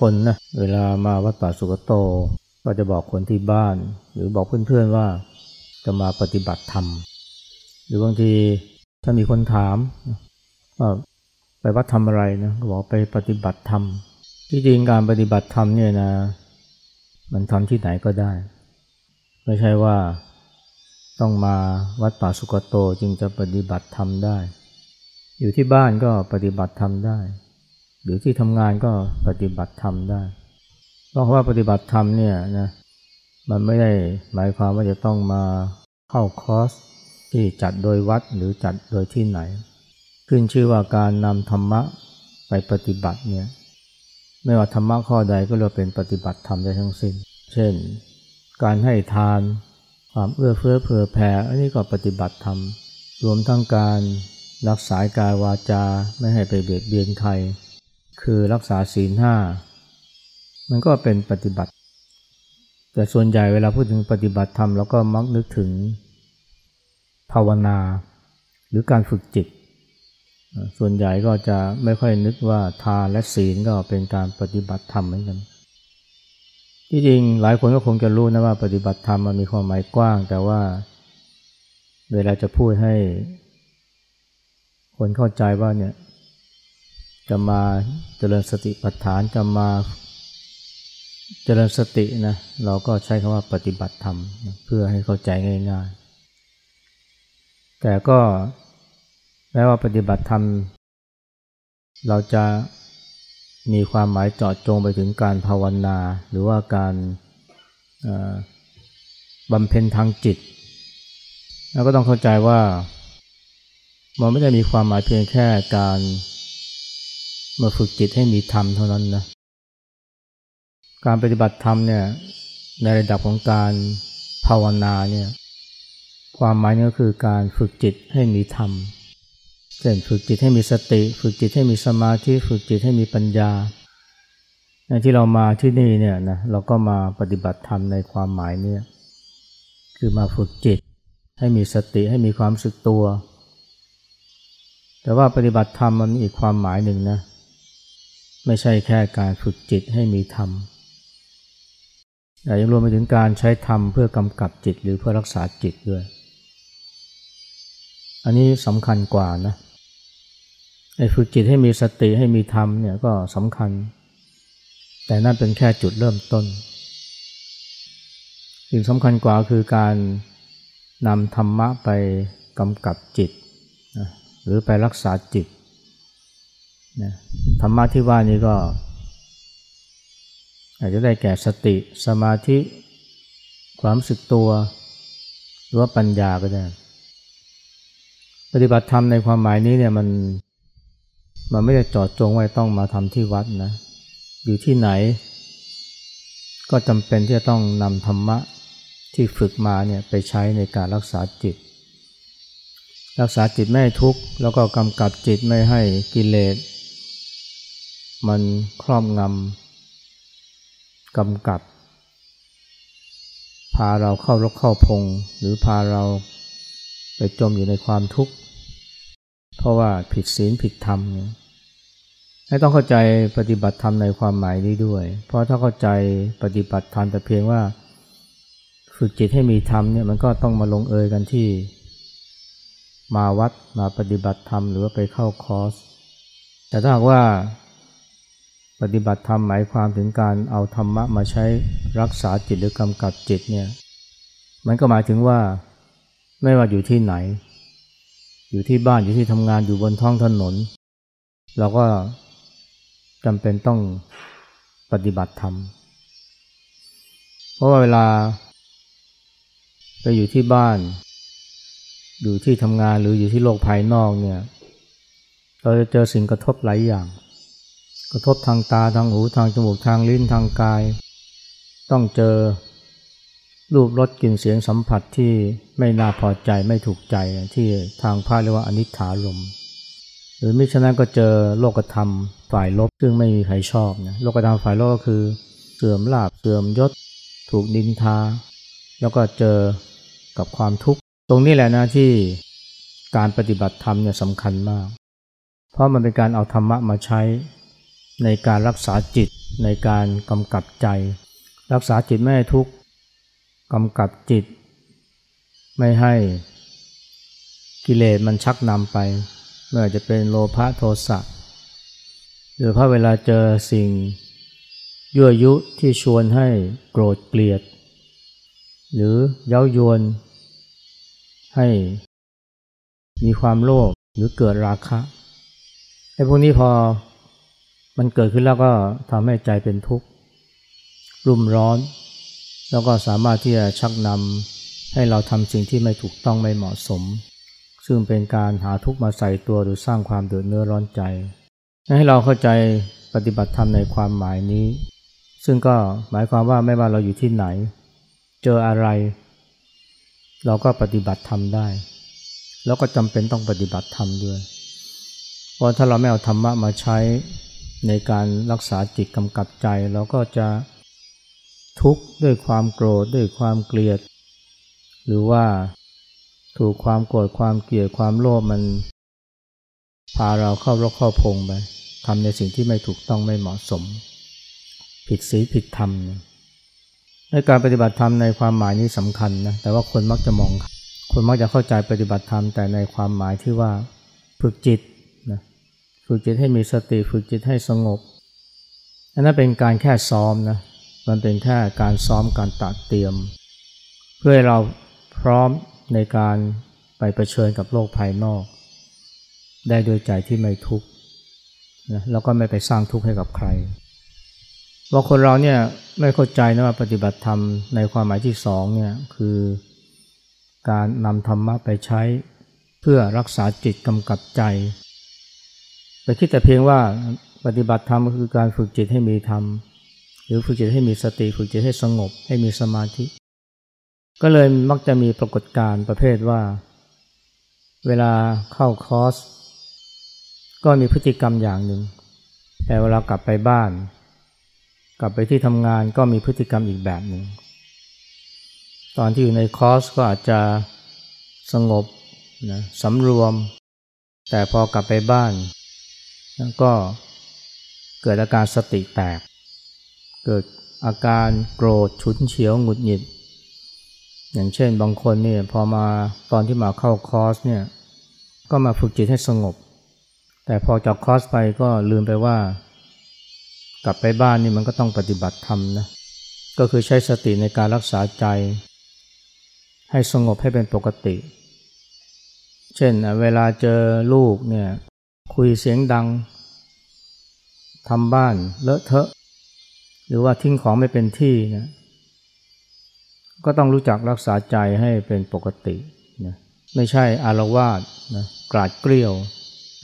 คนนะเวลามาวัดป่าสุกโต ก็จะบอกคนที่บ้าน หรือบอกเพื่อนๆว่าจะมาปฏิบัติธรรม หรือบางทีถ้ามีคนถามว่าไปวัดทำอะไรนะก็บอกไปปฏิบัติธรรมที่จริงการปฏิบัติธรรมเนี่ยนะ มันทำที่ไหนก็ได้ ไม่ใช่ว่าต้องมาวัดป่าสุกโตจึงจะปฏิบัติธรรมได้ อยู่ที่บ้านก็ปฏิบัติธรรมได้ หรือที่ทำงานก็ปฏิบัติธรรมได้เพราะว่าปฏิบัติธรรมเนี่ยนะมันไม่ได้หมายความว่าจะต้องมาเข้าคอร์สที่จัดโดยวัดหรือจัดโดยที่ไหน ขึ้นชื่อว่าการนำธรรมะไปปฏิบัติเนี่ยไม่ว่าธรรมะข้อใดก็เรียกเป็นปฏิบัติธรรมได้ทั้งสิ้น เช่น การให้ทานความเอื้อเฟื้อเผื่อแผ่ อันนี้ก็ปฏิบัติธรรม รวมทั้งการรักษากายวาจาไม่ให้ไปเบียดเบียนใคร คือรักษาศีลห้ามันก็เป็นปฏิบัติ แต่ส่วนใหญ่เวลาพูดถึงปฏิบัติธรรมเราก็มักนึกถึงภาวนา หรือการฝึกจิต ส่วนใหญ่ก็จะไม่ค่อยนึกว่าทานและศีลก็เป็นการปฏิบัติธรรมเหมือนกันที่จริงหลายคนก็คงจะรู้นะว่าปฏิบัติธรรมมันมีความหมายกว้าง แต่ว่าเวลาจะพูดให้ คนเข้าใจว่าเนี่ย จะมาเจริญสติปัฏฐานจะมาเจริญสตินะเราก็ใช้คำว่าปฏิบัติธรรมเพื่อให้เข้าใจง่าย ๆ แต่ก็แม้ว่าปฏิบัติธรรม เราจะมีความหมายเจาะจงไปถึงการภาวนา หรือว่าการบำเพ็ญทางจิต แล้วก็ต้องเข้าใจว่า มันไม่ได้มีความหมายเพียงแค่การ มาฝึกจิตให้มีธรรมเท่านั้นนะ การปฏิบัติธรรมเนี่ยในระดับของการภาวนาเนี่ยความหมายก็คือการฝึกจิตให้มีธรรมเช่นฝึกจิตให้มีสติ ฝึกจิตให้มีสมาธิฝึกจิตให้มีปัญญาในที่เรามาที่นี่เนี่ยนะเราก็มาปฏิบัติธรรมในความหมายเนี่ยคือมาฝึกจิตให้มีสติให้มีความสึกตัว แต่ว่าปฏิบัติธรรมมันมีอีกความหมายหนึ่งนะ ไม่ใช่แค่การฝึกจิตให้มีธรรมแต่ยังรวมไปถึงการใช้ธรรมเพื่อกำกับจิตหรือเพื่อรักษาจิตด้วย อันนี้สำคัญกว่านะไอ้ฝึกจิตให้มีสติให้มีธรรมเนี่ยก็สำคัญ แต่นั่นเป็นแค่จุดเริ่มต้น สิ่งสำคัญกว่าคือการนำธรรมะไปกำกับจิต หรือไปรักษาจิต นะธรรมะที่ว่านี้ก็อาจจะได้แก่สติสมาธิ ความสึกตัว หรือว่าปัญญาก็ได้ปฏิบัติธรรมในความหมายนี้เนี่ยมันมันไม่ได้จอดจงไว้ต้องมาทำที่วัดนะอยู่ที่ไหน ก็จำเป็นที่จะต้องนำธรรมะที่ฝึกมาเนี่ยไปใช้ในการรักษาจิต รักษาจิตไม่ให้ทุกข์แล้วก็กำกับจิตไม่ให้กิเลส มันครอบงำกำกับ พาเราเข้ารกเข้าพง หรือพาเราไปจมอยู่ในความทุกข์ เพราะว่าผิดศีลผิดธรรมเนี่ยให้ต้องเข้าใจปฏิบัติธรรมในความหมายนี้ด้วย เพราะถ้าเข้าใจปฏิบัติธรรมแต่เพียงว่าฝึกจิตให้มีธรรมเนี่ยมันก็ต้องมาลงเอยกันที่ มาวัดมาปฏิบัติธรรมหรือว่าไปเข้าคอร์ส แต่ถ้าหากว่า ปฏิบัติธรรมหมายความถึงการเอาธรรมะมาใช้รักษาจิตหรือกำกับจิตเนี่ยมันก็หมายถึงว่าไม่ว่าอยู่ที่ไหน อยู่ที่บ้านอยู่ที่ทำงานอยู่บนท้องถนน เราก็จำเป็นต้องปฏิบัติธรรม เพราะว่าเวลา ไปอยู่ที่บ้าน อยู่ที่ทำงานหรืออยู่ที่โลกภายนอกเนี่ย เราจะเจอสิ่งกระทบหลายอย่าง กระทบทางตาทางหูทางจมูกทางลิ้นทางกาย ต้องเจอรูปรสกลิ่นเสียงสัมผัสที่ไม่น่าพอใจไม่ถูกใจที่ทางพาเรียกว่าอนิจฐารมหรือมิฉะนั้นก็เจอโลกธรรมฝ่ายลบซึ่งไม่มีใครชอบนะโลกธรรมฝ่ายลบก็คือ เสื่อมลาบเสื่อมยศ ถูกดินทา แล้วก็เจอกับความทุกข์ตรงนี้แหละนะที่การปฏิบัติธรรมเนี่ยสำคัญมาก เพราะมันเป็นการเอาธรรมะมาใช้ ในการรักษาจิตในการกำกับใจ รักษาจิตไม่ให้ทุกข์กำกับจิต ไม่ให้กิเลสมันชักนำไปไม่ว่าจะเป็นโลภะโทสะหรือพอเวลาเจอสิ่งยั่วยุที่ชวนให้โกรธเกลียด หรือเย้ายวน ให้มีความโลภหรือเกิดราคะไอ้พวกนี้พอ มันเกิดขึ้นแล้วก็ทำให้ใจเป็นทุกข์ รุ่มร้อน แล้วก็สามารถที่จะชักนำให้เราทำสิ่งที่ไม่ถูกต้องไม่เหมาะสม ซึ่งเป็นการหาทุกข์มาใส่ตัวหรือสร้างความเดือดเนื้อร้อนใจ ให้เราเข้าใจปฏิบัติธรรมในความหมายนี้ ซึ่งก็หมายความว่าไม่ว่าเราอยู่ที่ไหน เจออะไร เราก็ปฏิบัติธรรมได้ แล้วก็จำเป็นต้องปฏิบัติธรรมด้วย เพราะถ้าเราไม่เอาธรรมะมาใช้ ในการรักษาจิตกำกับใจเราก็จะทุกข์ด้วยความโกรธด้วยความเกลียด หรือว่าถูกความโกรธความเกลียดความโลภมันพาเราเข้ารกเข้าพงไปทำในสิ่งที่ไม่ถูกต้องไม่เหมาะสม ผิดศีลผิดธรรมในการปฏิบัติธรรมในความหมายนี้สำคัญนะแต่ว่าคนมักจะมอง คนมักจะเข้าใจปฏิบัติธรรมแต่ในความหมายที่ว่าฝึกจิต ฝึกจิตให้มีสติฝึกจิตให้สงบ อันนั้นเป็นการแค่ซ้อมนะ มันเป็นแค่การซ้อมการตัดเตรียม เพื่อให้เราพร้อมในการไปเผชิญกับโลกภายนอก ได้โดยใจที่ไม่ทุกข์นะแล้วก็ไม่ไปสร้างทุกข์ให้กับใครว่าคนเราเนี่ยไม่เข้าใจนะว่าปฏิบัติธรรมในความหมายที่สองเนี่ยคือการนำธรรมะไปใช้เพื่อรักษาจิตกำกับใจ ไปคิดแต่เพียงว่าปฏิบัติธรรมก็คือการฝึกจิตให้มีธรรม หรือฝึกจิตให้มีสติฝึกจิตให้สงบ ให้มีสมาธิ ก็เลยมักจะมีปรากฏการณ์ประเภทว่า เวลาเข้าคอร์สก็มีพฤติกรรมอย่างหนึ่ง แต่เวลากลับไปบ้าน กลับไปที่ทำงานก็มีพฤติกรรมอีกแบบหนึ่ง ตอนที่อยู่ในคอร์สก็อาจจะสงบนะสำรวม แต่พอกลับไปบ้าน ก็เกิดอาการสติแตก เกิดอาการโกรธฉุนเฉียวหงุดหงิด อย่างเช่นบางคนเนี่ยพอมาตอนที่มาเข้าคอร์สเนี่ยก็มาฝึกจิตให้สงบ แต่พอจากคอร์สไปก็ลืมไปว่า กลับไปบ้านนี่มันก็ต้องปฏิบัติธรรมนะก็คือใช้สติในการรักษาใจ ให้สงบให้เป็นปกติ เช่นเวลาเจอลูกเนี่ย คุยเสียงดังทำบ้านเลอะเทอะ หรือว่าทิ้งของไม่เป็นที่นะก็ต้องรู้จักรักษาใจให้เป็นปกตินะไม่ใช่อารวาสนะกราดเกลียว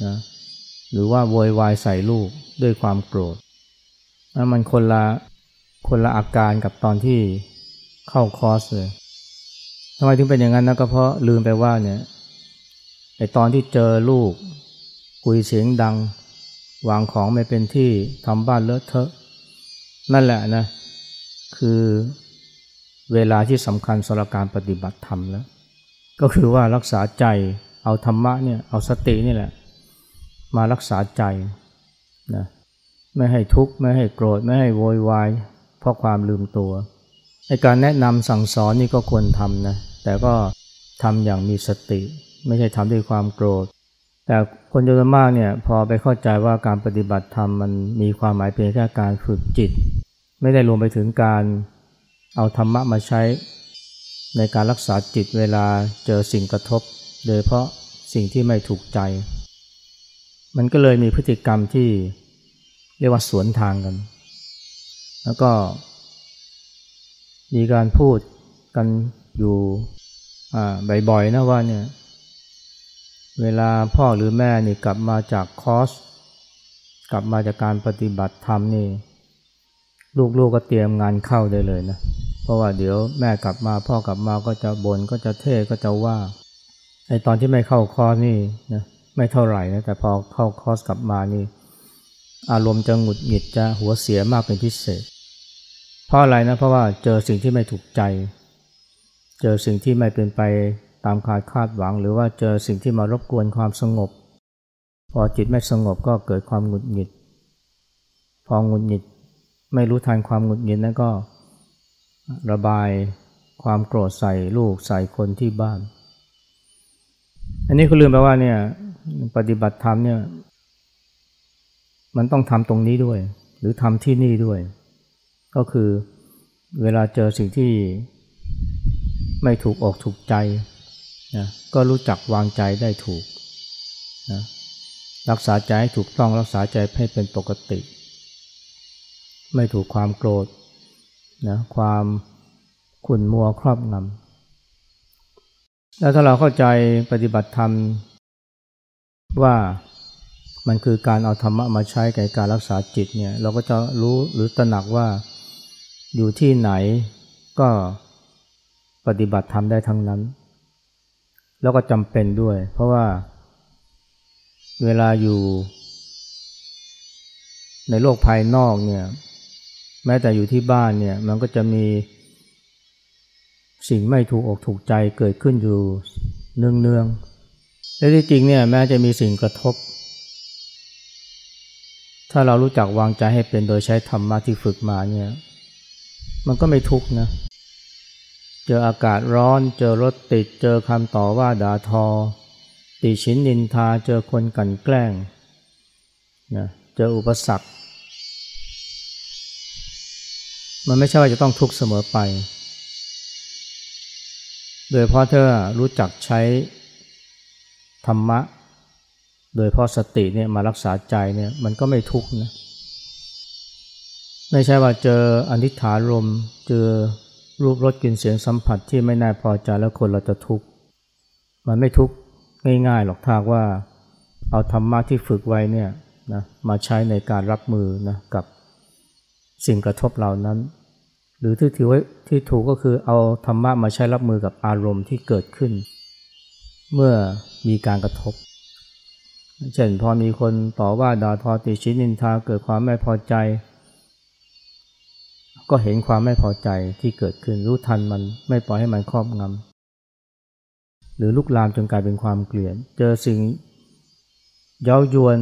นะหรือว่าโวยวายใส่ลูกด้วยความโกรธมันคนละคนละอาการกับตอนที่เข้าคอร์สเลยทำไมถึงเป็นอย่างนั้นนะก็เพราะลืมไปว่าเนี่ยไอตอนที่เจอลูก คุยเสียงดัง วางของไม่เป็นที่ทำบ้านเลอะเทอะ นั่นแหละนะ คือเวลาที่สำคัญสำหรับการปฏิบัติธรรมแล้ว ก็คือว่ารักษาใจเอาธรรมะเนี่ยเอาสตินี่แหละ มารักษาใจนะไม่ให้ทุกข์ ไม่ให้โกรธ ไม่ให้โวยวาย เพราะความลืมตัวในการแนะนำสั่งสอนนี่ก็ควรทำนะ แต่ก็ทำอย่างมีสติ ไม่ใช่ทำด้วยความโกรธ แต่คนจำนวนมากเนี่ยพอไปเข้าใจว่าการปฏิบัติธรรมมันมีความหมายเพียงแค่การฝึกจิต ไม่ได้รวมไปถึงการเอาธรรมะมาใช้ในการรักษาจิตเวลาเจอสิ่งกระทบ โดยเพราะสิ่งที่ไม่ถูกใจ มันก็เลยมีพฤติกรรมที่เรียกว่าสวนทางกัน แล้วก็มีการพูดกันอยู่บ่อยๆนะว่าเนี่ย เวลาพ่อหรือแม่นี่กลับมาจากคอร์สกลับมาจากการปฏิบัติธรรมนี่ ลูกๆกก็เตรียมงานเข้าได้เลยนะ เพราะว่าเดี๋ยวแม่กลับมาพ่อกลับมาก็จะบน่นก็จะเทศก็จะว่าไอตอนที่ไม่เข้าคอร์สนี่นะไม่เท่าไหร่นะแต่พอเข้าคอร์สกลับมานี่ อารมณ์จะหงุดหงิดจะหัวเสียมากเป็นพิเศษ เพราะอะไรนะเพราะว่าเจอสิ่งที่ไม่ถูกใจ เจอสิ่งที่ไม่เป็นไป ตามคาดคาดหวัง หรือว่าเจอสิ่งที่มารบกวนความสงบ พอจิตไม่สงบก็เกิดความหงุดหงิด พอหงุดหงิดไม่รู้ทันความหงุดหงิดนั้นก็ระบายความโกรธใส่ลูกใส่คนที่บ้าน อันนี้คือลืมไปว่าเนี่ยปฏิบัติธรรมเนี่ยมันต้องทำตรงนี้ด้วย หรือทำที่นี่ด้วย ก็คือเวลาเจอสิ่งที่ไม่ถูกออกถูกใจ นะก็รู้จักวางใจได้ถูกนะรักษาใจให้ถูกต้องรักษาใจให้เป็นปกติ ไม่ถูกความโกรธนะความขุ่นมัวครอบงำแล้วถ้าเราเข้าใจปฏิบัติธรรม ว่ามันคือการเอาธรรมะมาใช้ในการรักษาจิตเนี่ยเราก็จะรู้หรือตระหนักว่าอยู่ที่ไหนก็ปฏิบัติธรรมได้ทั้งนั้น แล้วก็จำเป็นด้วย เพราะว่า เวลาอยู่ ในโลกภายนอกเนี่ย แม้แต่อยู่ที่บ้านเนี่ย มันก็จะมีสิ่งไม่ถูกอกถูกใจเกิดขึ้นอยู่เนืองๆและที่จริงเนี่ยแม้จะมีสิ่งกระทบ ถ้าเรารู้จักวางใจให้เป็นโดยใช้ธรรมะที่ฝึกมาเนี่ย มันก็ไม่ทุกข์นะ เจออากาศร้อน เจอรถติด เจอคำต่อว่าด่าทอ ติชินนินทา เจอคนกันแกล้งนะเจออุปสรรค มันไม่ใช่ว่าจะต้องทุกข์เสมอไป โดยเพราะเธอรู้จักใช้ธรรมะ โดยเพราะสติเนี่ยมารักษาใจเนี่ยมันก็ไม่ทุกข์นะ ไม่ใช่ว่าเจออนิถารม เจอ รูปรสกลิ่นเสียงสัมผัสที่ไม่น่าพอใจแล้วคนเราจะทุกข์มันไม่ทุกข์ง่ายๆหรอกถ้าว่าเอาธรรมะที่ฝึกไว้เนี่ยนะมาใช้ในการรับมือนะกับสิ่งกระทบเหล่านั้น หรือที่ถือไว้ที่ถูกก็คือเอาธรรมะมาใช้รับมือกับอารมณ์ที่เกิดขึ้น เมื่อมีการกระทบ เช่นพอมีคนต่อว่าด่าทอติชินินทาเกิดความไม่พอใจ ก็เห็นความไม่พอใจที่เกิดขึ้นรู้ทันมันไม่ปล่อยให้มันครอบงำหรือลุกลามจนกลายเป็นความเกลียด เจอสิ่งเย้ายวน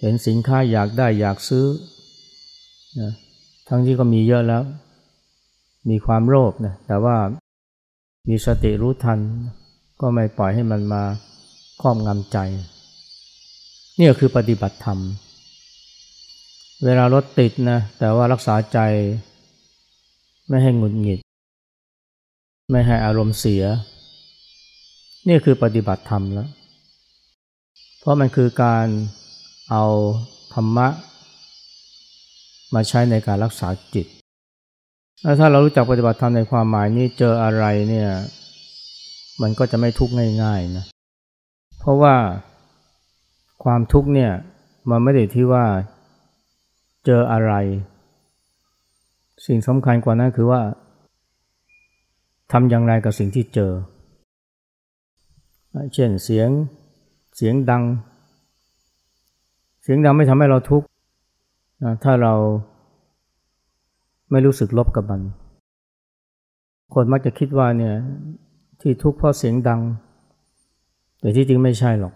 เห็นสินค้าอยากได้อยากซื้อนะทั้งที่ก็มีเยอะแล้ว มีความโลภนะแต่ว่ามีสติรู้ทัน ก็ไม่ปล่อยให้มันมาครอบงำใจ นี่คือปฏิบัติธรรม เวลารถติดนะแต่ว่ารักษาใจ ไม่ให้หงุดหงิด ไม่ให้อารมณ์เสีย นี่คือปฏิบัติธรรมแล้ว เพราะมันคือการเอาธรรมะ มาใช้ในการรักษาจิต ถ้าเรารู้จักปฏิบัติธรรมในความหมายนี้เจออะไรเนี่ย มันก็จะไม่ทุกข์ง่ายๆนะ เพราะว่าความทุกข์เนี่ยมันไม่ได้ที่ว่า เจออะไร สิ่งสำคัญกว่านั้นคือว่าทำอย่างไรกับสิ่งที่เจอ เช่นเสียงเสียงดัง เสียงดังไม่ทำให้เราทุกข์ถ้าเราไม่รู้สึกลบกับมัน คนมักจะคิดว่าเนี่ยที่ทุกข์เพราะเสียงดัง แต่ที่จริงไม่ใช่หรอก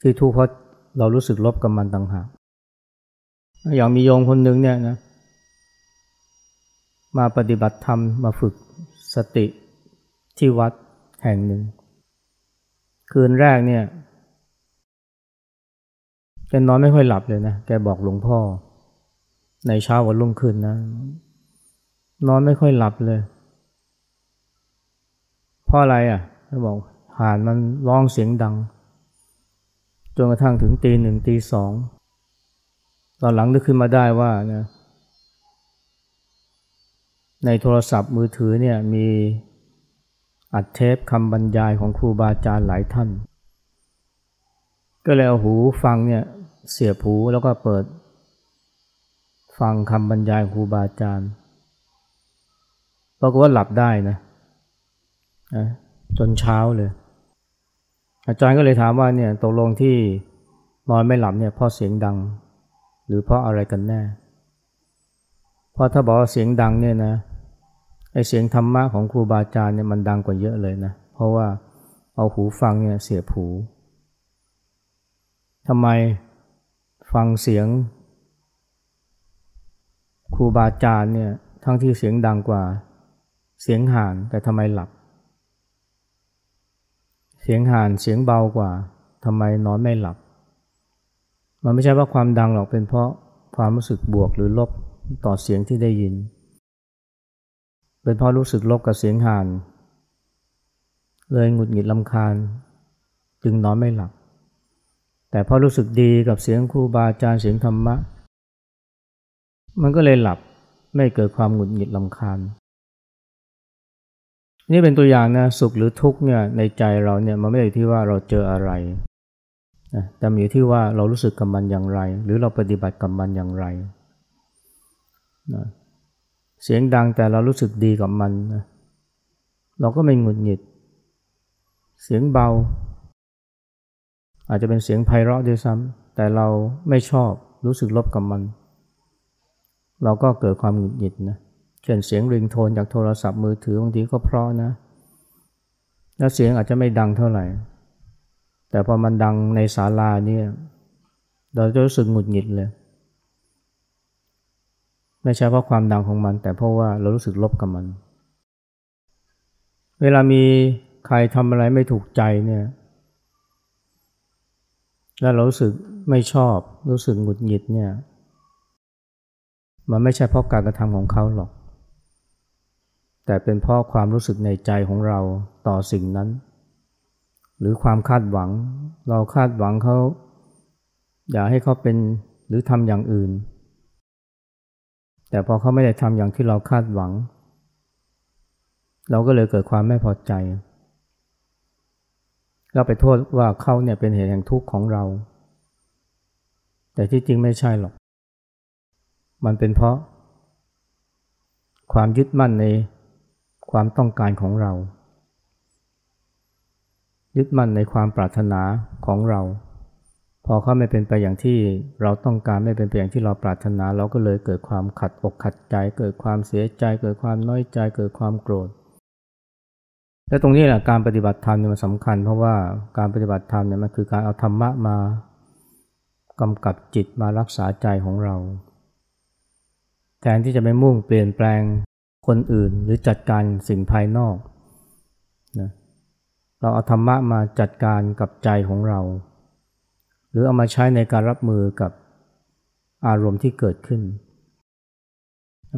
ที่ทุกข์เพราะเรารู้สึกลบกับมันต่างหาก อย่างมีโยมคนหนึ่งเนี่ยนะมาปฏิบัติธรรมมาฝึกสติที่วัดแห่งหนึ่ง คืนแรกเนี่ยแกนอนไม่ค่อยหลับเลยนะแกบอกหลวงพ่อ ในเช้าวันรุ่งขึ้นนะนอนไม่ค่อยหลับเลยเพราะอะไรอะเขาบอกห่านมันร้องเสียงดังจนกระทั่งถึงตีหนึ่งตีสอง อนหลังนึกขึ้นมาได้ว่านะในโทรศัพท์มือถือเนี่ยมีอัดเทปคำบรรยายของครูบาอาจารย์หลายท่าน ก็เลยเอาหูฟังเนี่ยเสียบหูแล้วก็เปิด ฟังคำบรรยายครูบาอาจารย์ปรากฏว่าหลับได้นะจนเช้าเลย อาจารย์ก็เลยถามว่าเนี่ยตกลงที่นอนไม่หลับเนี่ยเพราะเสียงดัง หรือเพราะอะไรกันแน่เพราะถ้าบอกว่าเสียงดังเนี่ยนะไอเสียงธรรมะของครูบาอาจารย์เนี่ยมันดังกว่าเยอะเลยนะ เพราะว่าเอาหูฟังเนี่ยเสียบหูทำไมฟังเสียงครูบาอาจารย์เนี่ยทั้งที่เสียงดังกว่าเสียงห่านแต่ทำไมหลับ เสียงห่านเสียงเบากว่าทำไมนอนไม่หลับ มันไม่ใช่ว่าความดังหรอกเป็นเพราะความรู้สึกบวกหรือลบต่อเสียงที่ได้ยิน เป็นเพราะรู้สึกลบกับเสียงห่าน เลยหงุดหงิดลำคาญ จึงนอนไม่หลับ แต่พอรู้สึกดีกับเสียงครูบาอาจารย์เสียงธรรมะ มันก็เลยหลับไม่เกิดความหงุดหงิดลำคาญ นี่เป็นตัวอย่างนะสุขหรือทุกข์เนี่ยในใจเราเนี่ยมันไม่ได้ที่ว่าเราเจออะไร แต่อยู่ที่ว่าเรารู้สึกกับมันอย่างไร หรือเราปฏิบัติกับมันอย่างไรนะเสียงดังแต่เรารู้สึกดีกับมันนะเราก็ไม่หงุดหงิด เสียงเบา อาจจะเป็นเสียงไพเราะด้วยซ้ำแต่เราไม่ชอบรู้สึกลบกับมัน เราก็เกิดความหงุดหงิดนะเช่นเสียงริงโทนจากโทรศัพท์มือถือบางทีก็เพราะนะ แล้วเสียงอาจจะไม่ดังเท่าไหร่ แต่พอมันดังในศาลาเนี่ยเราจะรู้สึกหงุดหงิดเลย ไม่ใช่เพราะความดังของมัน แต่เพราะว่าเรารู้สึกลบกับมัน เวลามีใครทำอะไรไม่ถูกใจเนี่ย แล้วเรารู้สึกไม่ชอบ รู้สึกหงุดหงิดเนี่ย มันไม่ใช่เพราะการกระทำของเขาหรอก แต่เป็นเพราะความรู้สึกในใจของเราต่อสิ่งนั้น หรือความคาดหวัง เราคาดหวังเขาอยากให้เขาเป็นหรือทำอย่างอื่น แต่พอเขาไม่ได้ทำอย่างที่เราคาดหวัง เราก็เลยเกิดความไม่พอใจ เราไปโทษว่าเขาเนี่ยเป็นเหตุแห่งทุกข์ของเรา แต่ที่จริงไม่ใช่หรอก มันเป็นเพราะ ความยึดมั่นในความต้องการของเรา ยึดมั่นในความปรารถนาของเรา พอเขาไม่เป็นไปอย่างที่เราต้องการไม่เป็นไปอย่างที่เราปรารถนา เราก็เลยเกิดความขัดอกขัดใจ เกิดความเสียใจ เกิดความน้อยใจ เกิดความโกรธและตรงนี้แหละการปฏิบัติธรรมเนี่ยมันสำคัญ เพราะว่าการปฏิบัติธรรมเนี่ยมันคือการเอาธรรมะมากำกับจิตมารักษาใจของเรา แทนที่จะไปมุ่งเปลี่ยนแปลงคนอื่นหรือจัดการสิ่งภายนอก เราเอาธรรมะมาจัดการกับใจของเรา หรือเอามาใช้ในการรับมือกับอารมณ์ที่เกิดขึ้น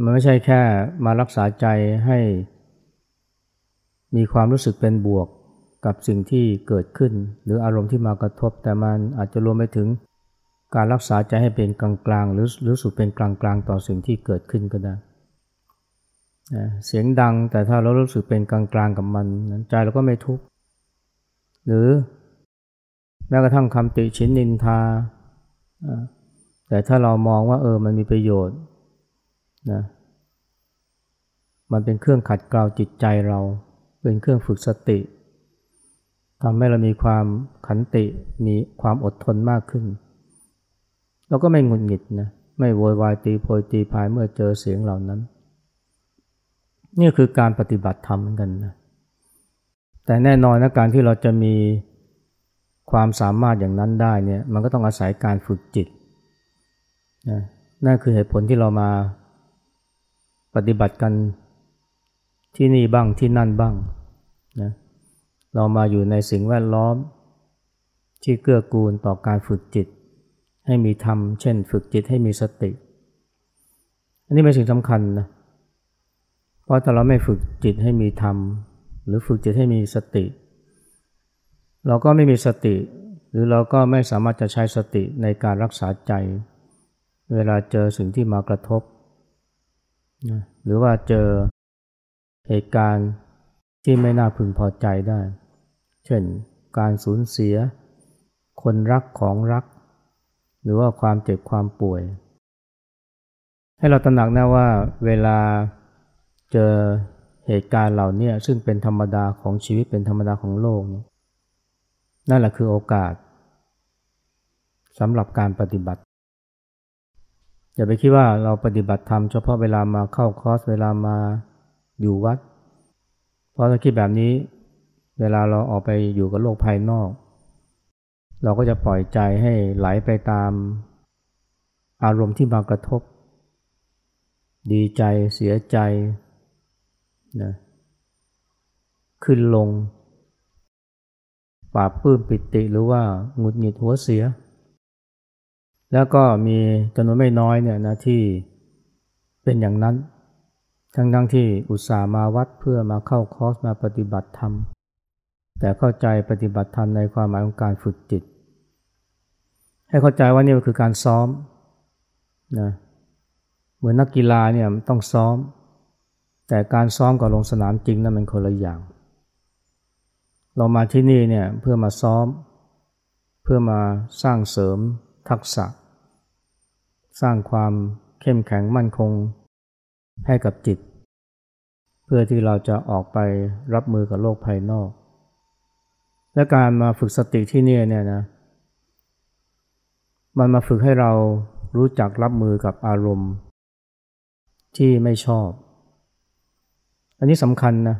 มันไม่ใช่แค่มารักษาใจให้ มีความรู้สึกเป็นบวกกับสิ่งที่เกิดขึ้น หรืออารมณ์ที่มากระทบ แต่มันอาจจะรวมไปถึงการรักษาใจให้เป็นกลางๆ หรือรู้สึกเป็นกลางๆ ต่อสิ่งที่เกิดขึ้นก็ได้เสียงดังแต่ถ้าเรารู้สึกเป็นกลางๆกับมัน ใจเราก็ไม่ทุกข์ หรือแม้กระทั่งคำติชินนินทา แต่ถ้าเรามองว่าเออมันมีประโยชน์นะมันเป็นเครื่องขัดเกลาจิตใจเรา เป็นเครื่องฝึกสติทำให้เรามีความขันติมีความอดทนมากขึ้น เราก็ไม่งุนหงิดนะไม่โวยวายตีโพยตีพายเมื่อเจอเสียงเหล่านั้น นี่คือการปฏิบัติธรรมเหมือนกันนะ แต่แน่นอนนะการที่เราจะมีความสามารถอย่างนั้นได้เนี่ยมันก็ต้องอาศัยการฝึกจิตนะนั่นคือเหตุผลที่เรามาปฏิบัติกันที่นี่บ้างที่นั่นบ้างนะเรามาอยู่ในสิ่งแวดล้อม ที่เกื้อกูลต่อการฝึกจิต ให้มีธรรม เช่น ฝึกจิตให้มีสติ อันนี้เป็นสิ่งสำคัญนะเพราะถ้าเราไม่ฝึกจิตให้มีธรรม หรือฝึกจิตให้มีสติ เราก็ไม่มีสติ หรือเราก็ไม่สามารถจะใช้สติในการรักษาใจ เวลาเจอสิ่งที่มากระทบนะหรือว่าเจอเหตุการณ์ที่ไม่น่าพึงพอใจได้ เช่น การสูญเสีย คนรักของรัก หรือว่าความเจ็บความป่วย ให้เราตระหนักนะว่าเวลาเจอ เหตุการณ์เหล่านี้ซึ่งเป็นธรรมดาของชีวิตเป็นธรรมดาของโลกนั่นแหละคือโอกาสสำหรับการปฏิบัติ อย่าไปคิดว่าเราปฏิบัติธรรมเฉพาะเวลามาเข้าคอร์สเวลามาอยู่วัด เพราะถ้าคิดแบบนี้ เวลาเราออกไปอยู่กับโลกภายนอก เราก็จะปล่อยใจให้ไหลไปตามอารมณ์ที่มากระทบ ดีใจเสียใจ นะขึ้นลงปราบปื้มปิติหรือว่าหงุดหงิดหัวเสีย แล้วก็มีจำนวนไม่น้อยเนี่ยนะที่เป็นอย่างนั้น ทั้งทั้งที่อุตส่าห์มาวัดเพื่อมาเข้าคอร์สมาปฏิบัติธรรม แต่เข้าใจปฏิบัติธรรมในความหมายของการฝึกจิต ให้เข้าใจว่านี่คือการซ้อมนะเหมือนนักกีฬาเนี่ยต้องซ้อม แต่การซ้อมกับลงสนามจริงนั้นมันคนละอย่าง เรามาที่นี่เนี่ยเพื่อมาซ้อม เพื่อมาสร้างเสริมทักษะ สร้างความเข้มแข็งมั่นคงให้กับจิต เพื่อที่เราจะออกไปรับมือกับโลกภายนอก และการมาฝึกสติที่นี่เนี่ยนะมันมาฝึกให้เรารู้จักรับมือกับอารมณ์ ที่ไม่ชอบ อันนี้สำคัญนะ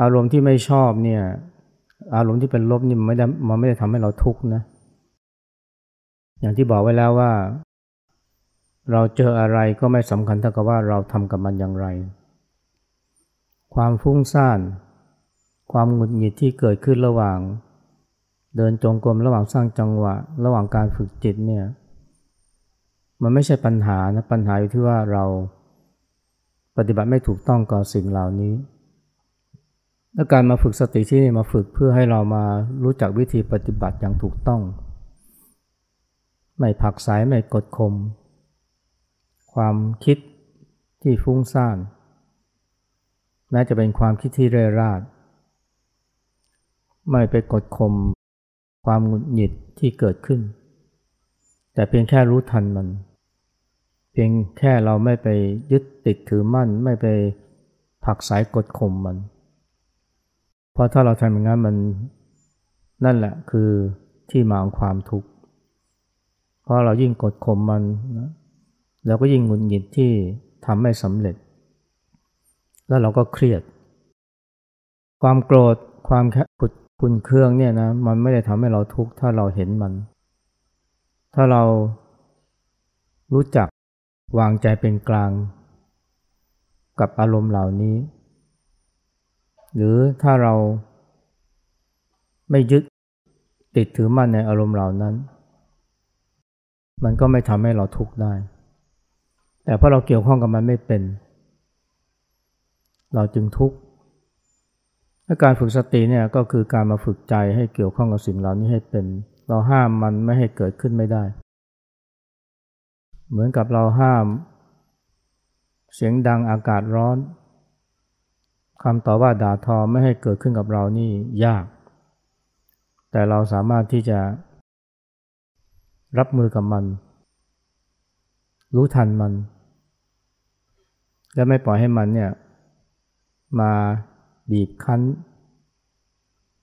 อารมณ์ที่ไม่ชอบเนี่ย อารมณ์ที่เป็นลบนี่มันไม่ได้มันไม่ได้ทำให้เราทุกข์นะ อย่างที่บอกไว้แล้วว่า เราเจออะไรก็ไม่สำคัญเท่ากับว่าเราทำกับมันอย่างไร ความฟุ้งซ่าน ความหงุดหงิดที่เกิดขึ้นระหว่าง เดินจงกรมระหว่างสร้างจังหวะ ระหว่างการฝึกจิตเนี่ย มันไม่ใช่ปัญหานะ ปัญหาอยู่ที่ว่าเรา ปฏิบัติไม่ถูกต้องกับสิ่งเหล่านี้ และการมาฝึกสติที่นี่มาฝึกเพื่อให้เรามารู้จักวิธีปฏิบัติอย่างถูกต้อง ไม่ผักสายไม่กดข่มความคิดที่ฟุ้งซ่านแม้จะเป็นความคิดที่เร่ราดไม่ไปกดข่มความหงุดหงิดที่เกิดขึ้น แต่เพียงแค่รู้ทันมัน เพียงแค่เราไม่ไปยึดติดถือมั่น ไม่ไปผักสายกดข่มมัน เพราะถ้าเราทำอย่างนั้นมันนั่นแหละคือที่มาของความทุกข์เพราะเรายิ่งกดข่มมันนะเราก็ยิ่งหงุดหงิดที่ทำไม่สำเร็จ แล้วเราก็เครียด ความโกรธความแค่ขุดคุณเครื่องเนี่ยนะมันไม่ได้ทำให้เราทุกข์ถ้าเราเห็นมัน ถ้าเรารู้จัก วางใจเป็นกลาง กับอารมณ์เหล่านี้ หรือถ้าเราไม่ยึดติดถือมั่นในอารมณ์เหล่านั้น มันก็ไม่ทำให้เราทุกข์ได้ แต่เพราะเราเกี่ยวข้องกับมันไม่เป็น เราจึงทุกข์และการฝึกสติเนี่ยก็คือการมาฝึกใจให้เกี่ยวข้องกับสิ่งเหล่านี้ให้เป็น เราห้ามมันไม่ให้เกิดขึ้นไม่ได้ เหมือนกับเราห้าม เสียงดังอากาศร้อนคำต่อว่าด่าทอไม่ให้เกิดขึ้นกับเรานี่ยาก แต่เราสามารถที่จะ รับมือกับมัน รู้ทันมัน และไม่ปล่อยให้มันเนี่ย มาบีบคั้น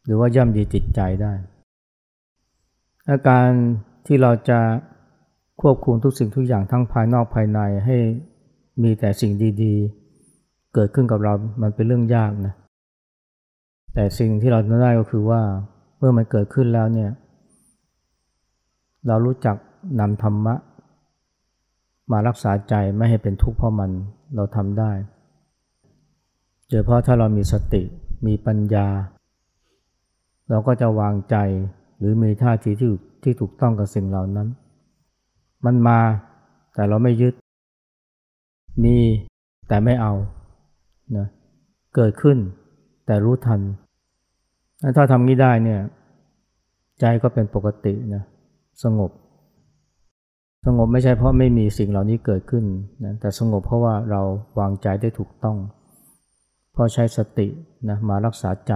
หรือว่าย่ำยีจิตใจได้ อาการที่เราจะ ควบคุมทุกสิ่งทุกอย่างทั้งภายนอกภายในให้มีแต่สิ่งดีๆ เกิดขึ้นกับเรามันเป็นเรื่องยากนะแต่สิ่งที่เราทำได้ก็คือว่าเมื่อมันเกิดขึ้นแล้วเนี่ย เรารู้จักนำธรรมะ มารักษาใจไม่ให้เป็นทุกข์เพราะมันเราทำได้โดยเพราะถ้าเรามีสติมีปัญญา เราก็จะวางใจหรือมีท่าทีที่ที่ถูกต้องกับสิ่งเหล่านั้น มันมาแต่เราไม่ยึด มีแต่ไม่เอานะเกิดขึ้นแต่รู้ทัน ถ้าทำนี้ได้เนี่ย ใจก็เป็นปกตินะสงบ สงบไม่ใช่เพราะไม่มีสิ่งเหล่านี้เกิดขึ้นนะแต่สงบเพราะว่าเราวางใจได้ถูกต้อง เพราะใช้สตินะมารักษาใจ